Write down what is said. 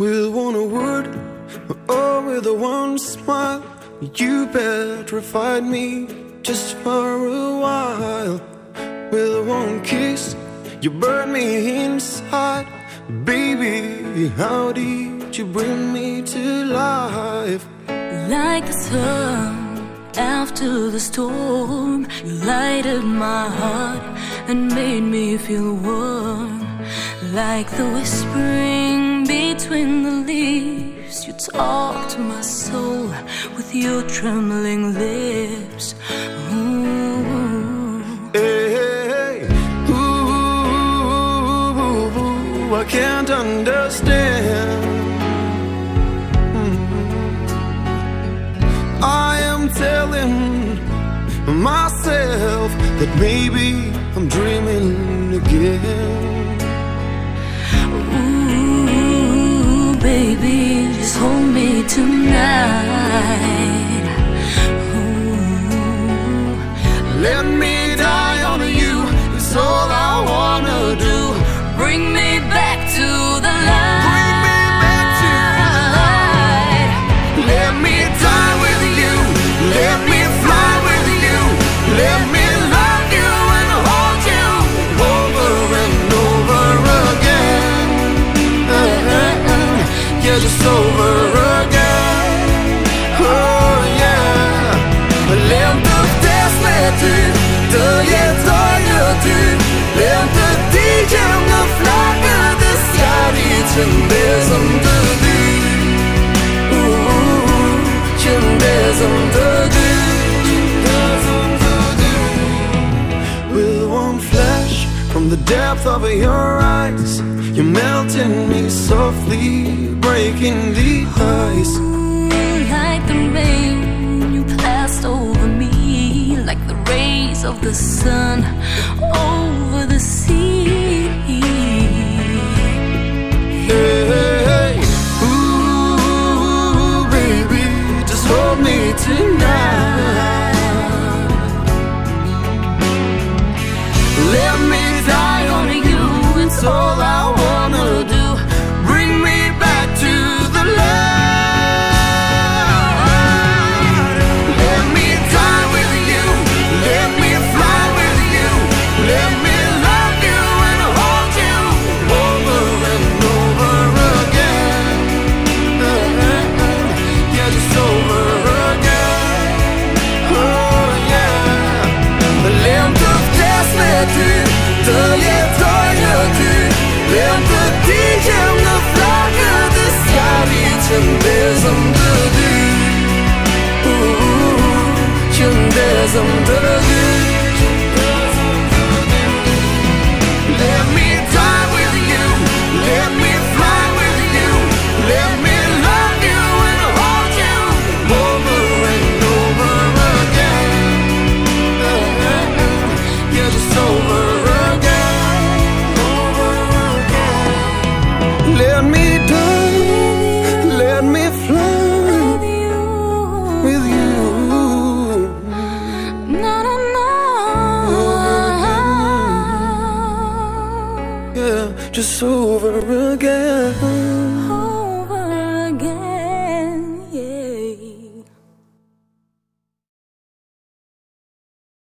a word or with a one smile, you petrified me just for a while. With one kiss, you burned me inside. Baby, how did you bring me to life? Like the sun after the storm, you lighted my heart and made me feel warm. Like the whispering between the leaves, you talk to my soul with your trembling lips. Ooh. Ooh, I can't understand. Mm. I am telling myself that maybe I'm dreaming again. Baby, just hold me tonight. Just over again. Oh yeah. Lämplighetsmättigt, døyetöyetyr Lämpligheten flagget skal i kjenne som du du Kjenne som du du With one flash from the depth of your eyes? You're melting me softly, breaking the ice Like the rain, you passed over me. Like the rays of the sun over the sea. Kjenne som just over again.